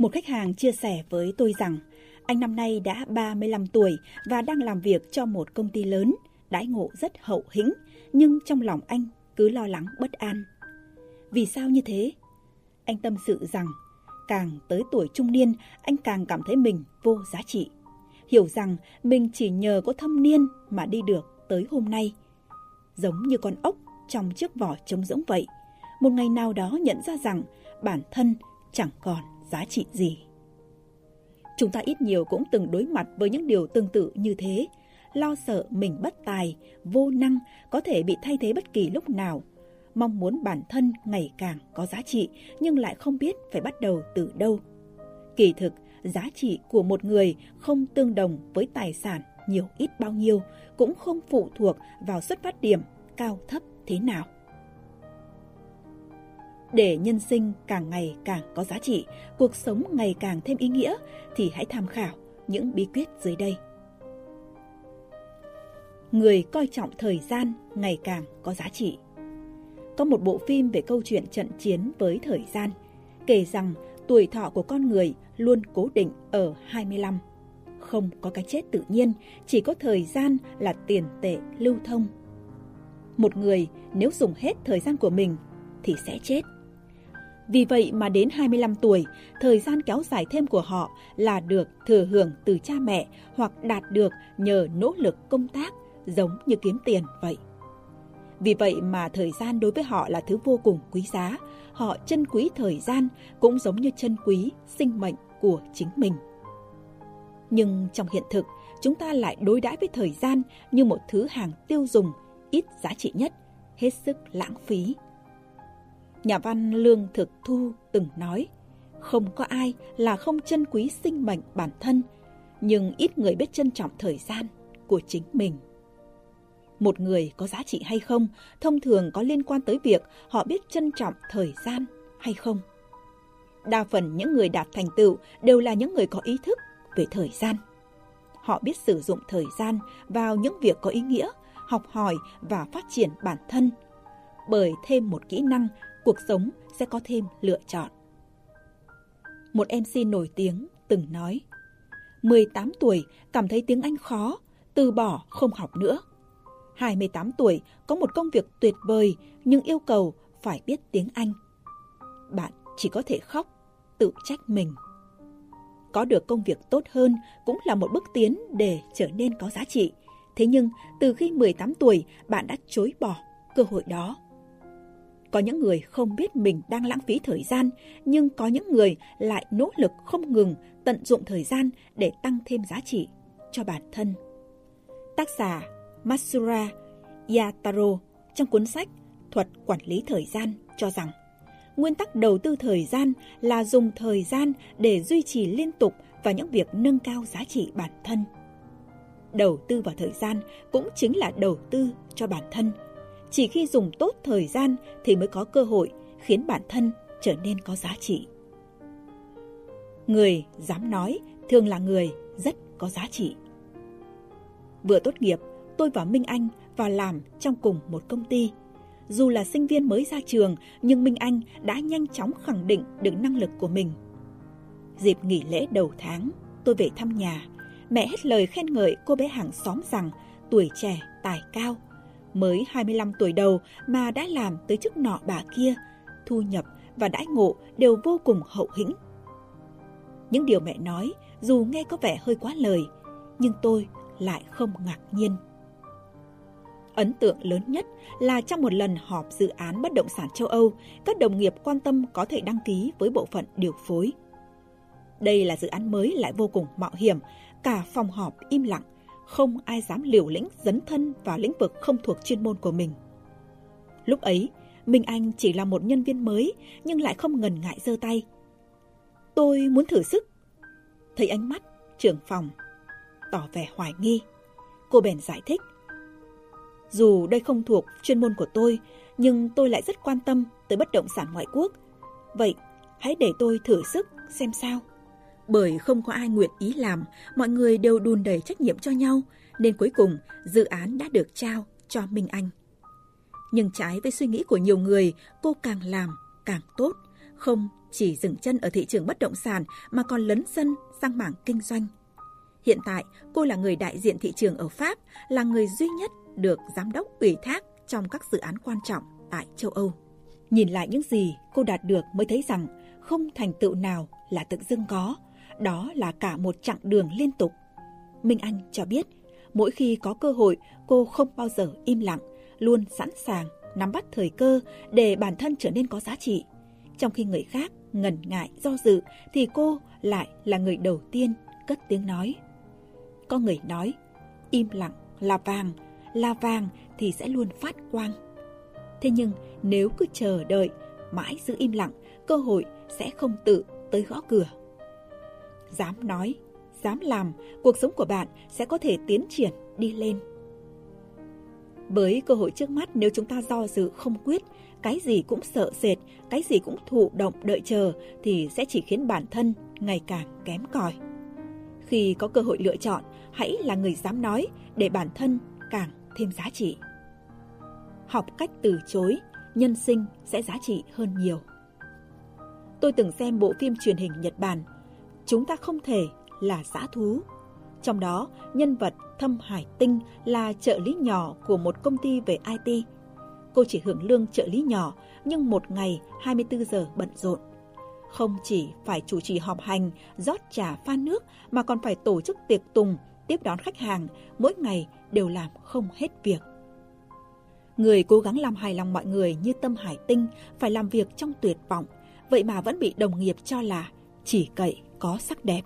Một khách hàng chia sẻ với tôi rằng anh năm nay đã 35 tuổi và đang làm việc cho một công ty lớn, đãi ngộ rất hậu hĩnh, nhưng trong lòng anh cứ lo lắng bất an. Vì sao như thế? Anh tâm sự rằng càng tới tuổi trung niên, anh càng cảm thấy mình vô giá trị. Hiểu rằng mình chỉ nhờ có thâm niên mà đi được tới hôm nay. Giống như con ốc trong chiếc vỏ trống rỗng vậy. Một ngày nào đó nhận ra rằng bản thân chẳng còn giá trị gì. Chúng ta ít nhiều cũng từng đối mặt với những điều tương tự như thế, lo sợ mình bất tài, vô năng, có thể bị thay thế bất kỳ lúc nào, mong muốn bản thân ngày càng có giá trị nhưng lại không biết phải bắt đầu từ đâu. Kỳ thực, giá trị của một người không tương đồng với tài sản nhiều ít bao nhiêu, cũng không phụ thuộc vào xuất phát điểm cao thấp thế nào. Để nhân sinh càng ngày càng có giá trị, cuộc sống ngày càng thêm ý nghĩa thì hãy tham khảo những bí quyết dưới đây. Người coi trọng thời gian ngày càng có giá trị. Có một bộ phim về câu chuyện trận chiến với thời gian, kể rằng tuổi thọ của con người luôn cố định ở 25. Không có cái chết tự nhiên, chỉ có thời gian là tiền tệ lưu thông. Một người nếu dùng hết thời gian của mình thì sẽ chết. Vì vậy mà đến 25 tuổi, thời gian kéo dài thêm của họ là được thừa hưởng từ cha mẹ hoặc đạt được nhờ nỗ lực công tác giống như kiếm tiền vậy. Vì vậy mà thời gian đối với họ là thứ vô cùng quý giá. Họ trân quý thời gian cũng giống như trân quý sinh mệnh của chính mình. Nhưng trong hiện thực, chúng ta lại đối đãi với thời gian như một thứ hàng tiêu dùng ít giá trị nhất, hết sức lãng phí. Nhà văn Lương Thực Thu từng nói, không có ai là không trân quý sinh mệnh bản thân, nhưng ít người biết trân trọng thời gian của chính mình. Một người có giá trị hay không thông thường có liên quan tới việc họ biết trân trọng thời gian hay không. Đa phần những người đạt thành tựu đều là những người có ý thức về thời gian. Họ biết sử dụng thời gian vào những việc có ý nghĩa, học hỏi và phát triển bản thân. Bởi thêm một kỹ năng, cuộc sống sẽ có thêm lựa chọn. Một MC nổi tiếng từng nói, 18 tuổi cảm thấy tiếng Anh khó, từ bỏ không học nữa. 28 tuổi có một công việc tuyệt vời nhưng yêu cầu phải biết tiếng Anh. Bạn chỉ có thể khóc, tự trách mình. Có được công việc tốt hơn cũng là một bước tiến để trở nên có giá trị. Thế nhưng từ khi 18 tuổi bạn đã chối bỏ cơ hội đó. Có những người không biết mình đang lãng phí thời gian, nhưng có những người lại nỗ lực không ngừng tận dụng thời gian để tăng thêm giá trị cho bản thân. Tác giả Masura Yataro trong cuốn sách Thuật Quản lý Thời gian cho rằng nguyên tắc đầu tư thời gian là dùng thời gian để duy trì liên tục vào những việc nâng cao giá trị bản thân. Đầu tư vào thời gian cũng chính là đầu tư cho bản thân. Chỉ khi dùng tốt thời gian thì mới có cơ hội khiến bản thân trở nên có giá trị. Người dám nói thường là người rất có giá trị. Vừa tốt nghiệp, tôi và Minh Anh vào làm trong cùng một công ty. Dù là sinh viên mới ra trường, nhưng Minh Anh đã nhanh chóng khẳng định được năng lực của mình. Dịp nghỉ lễ đầu tháng, tôi về thăm nhà. Mẹ hết lời khen ngợi cô bé hàng xóm rằng tuổi trẻ, tài cao. Mới 25 tuổi đầu mà đã làm tới chức nọ bà kia, thu nhập và đãi ngộ đều vô cùng hậu hĩnh. Những điều mẹ nói dù nghe có vẻ hơi quá lời, nhưng tôi lại không ngạc nhiên. Ấn tượng lớn nhất là trong một lần họp dự án bất động sản châu Âu, các đồng nghiệp quan tâm có thể đăng ký với bộ phận điều phối. Đây là dự án mới lại vô cùng mạo hiểm, cả phòng họp im lặng, không ai dám liều lĩnh dấn thân vào lĩnh vực không thuộc chuyên môn của mình. Lúc ấy, Minh Anh chỉ là một nhân viên mới nhưng lại không ngần ngại giơ tay. Tôi muốn thử sức. Thấy ánh mắt trưởng phòng tỏ vẻ hoài nghi. Cô bèn giải thích. Dù đây không thuộc chuyên môn của tôi, nhưng tôi lại rất quan tâm tới bất động sản ngoại quốc. Vậy, hãy để tôi thử sức xem sao. Bởi không có ai nguyện ý làm, mọi người đều đùn đẩy trách nhiệm cho nhau, nên cuối cùng dự án đã được trao cho Minh Anh. Nhưng trái với suy nghĩ của nhiều người, cô càng làm càng tốt, không chỉ dừng chân ở thị trường bất động sản mà còn lấn sân sang mảng kinh doanh. Hiện tại, cô là người đại diện thị trường ở Pháp, là người duy nhất được giám đốc ủy thác trong các dự án quan trọng tại châu Âu. Nhìn lại những gì cô đạt được mới thấy rằng không thành tựu nào là tự dưng có, đó là cả một chặng đường liên tục. Minh Anh cho biết, mỗi khi có cơ hội, cô không bao giờ im lặng, luôn sẵn sàng nắm bắt thời cơ để bản thân trở nên có giá trị. Trong khi người khác ngần ngại do dự thì cô lại là người đầu tiên cất tiếng nói. Có người nói, im lặng là vàng, là vàng thì sẽ luôn phát quang. Thế nhưng nếu cứ chờ đợi, mãi giữ im lặng, cơ hội sẽ không tự tới gõ cửa. Dám nói, dám làm, cuộc sống của bạn sẽ có thể tiến triển đi lên. Với cơ hội trước mắt nếu chúng ta do dự không quyết, cái gì cũng sợ sệt, cái gì cũng thụ động đợi chờ thì sẽ chỉ khiến bản thân ngày càng kém cỏi. Khi có cơ hội lựa chọn, hãy là người dám nói để bản thân càng thêm giá trị. Học cách từ chối, nhân sinh sẽ giá trị hơn nhiều. Tôi từng xem bộ phim truyền hình Nhật Bản, Chúng ta không thể là dã thú. Trong đó, nhân vật Thâm Hải Tinh là trợ lý nhỏ của một công ty về IT. Cô chỉ hưởng lương trợ lý nhỏ, nhưng một ngày 24 giờ bận rộn. Không chỉ phải chủ trì họp hành, rót trà pha nước mà còn phải tổ chức tiệc tùng, tiếp đón khách hàng, mỗi ngày đều làm không hết việc. Người cố gắng làm hài lòng mọi người như Tâm Hải Tinh phải làm việc trong tuyệt vọng, vậy mà vẫn bị đồng nghiệp cho là chỉ cậy có sắc đẹp.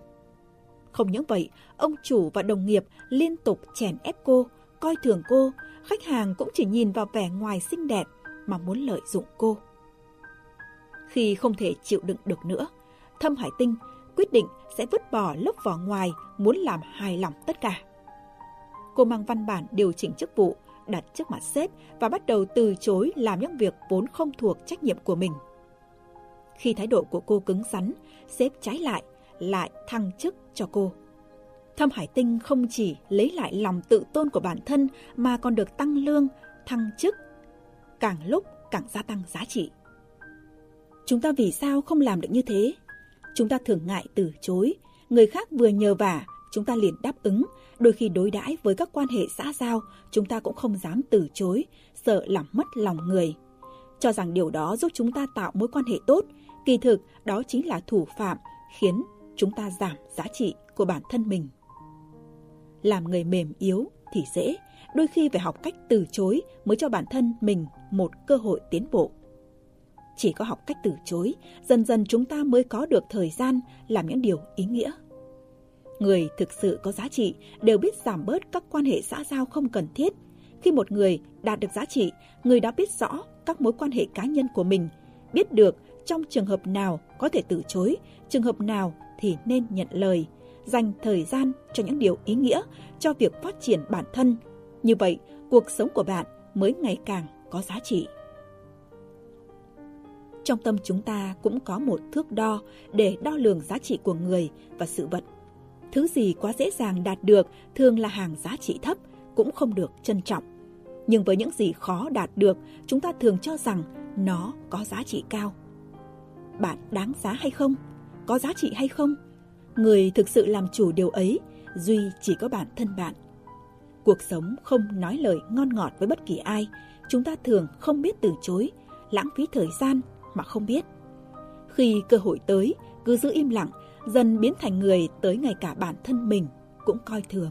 Không những vậy, ông chủ và đồng nghiệp liên tục chèn ép cô, coi thường cô, khách hàng cũng chỉ nhìn vào vẻ ngoài xinh đẹp mà muốn lợi dụng cô. Khi không thể chịu đựng được nữa, Thâm Hải Tinh quyết định sẽ vứt bỏ lớp vỏ ngoài muốn làm hài lòng tất cả. Cô mang văn bản điều chỉnh chức vụ, đặt trước mặt sếp và bắt đầu từ chối làm những việc vốn không thuộc trách nhiệm của mình. Khi thái độ của cô cứng rắn, sếp trái lại, lại thăng chức cho cô. Thâm Hải Tinh không chỉ lấy lại lòng tự tôn của bản thân mà còn được tăng lương, thăng chức, càng lúc càng gia tăng giá trị. Chúng ta vì sao không làm được như thế? Chúng ta thường ngại từ chối, người khác vừa nhờ vả, chúng ta liền đáp ứng, đôi khi đối đãi với các quan hệ xã giao, chúng ta cũng không dám từ chối, sợ làm mất lòng người. Cho rằng điều đó giúp chúng ta tạo mối quan hệ tốt, kỳ thực đó chính là thủ phạm khiến chúng ta giảm giá trị của bản thân mình. Làm người mềm yếu thì dễ, đôi khi phải học cách từ chối mới cho bản thân mình một cơ hội tiến bộ. Chỉ có học cách từ chối, dần dần chúng ta mới có được thời gian làm những điều ý nghĩa. Người thực sự có giá trị đều biết giảm bớt các quan hệ xã giao không cần thiết. Khi một người đạt được giá trị, người đã biết rõ các mối quan hệ cá nhân của mình, biết được trong trường hợp nào có thể từ chối, trường hợp nào thì nên nhận lời, dành thời gian cho những điều ý nghĩa, cho việc phát triển bản thân. Như vậy, cuộc sống của bạn mới ngày càng có giá trị. Trong tâm chúng ta cũng có một thước đo để đo lường giá trị của người và sự vật. Thứ gì quá dễ dàng đạt được thường là hàng giá trị thấp, cũng không được trân trọng. Nhưng với những gì khó đạt được, chúng ta thường cho rằng nó có giá trị cao. Bạn đáng giá hay không? Có giá trị hay không? Người thực sự làm chủ điều ấy, duy chỉ có bản thân bạn. Cuộc sống không nói lời ngon ngọt với bất kỳ ai. Chúng ta thường không biết từ chối, lãng phí thời gian mà không biết. Khi cơ hội tới, cứ giữ im lặng, dần biến thành người tới ngay cả bản thân mình cũng coi thường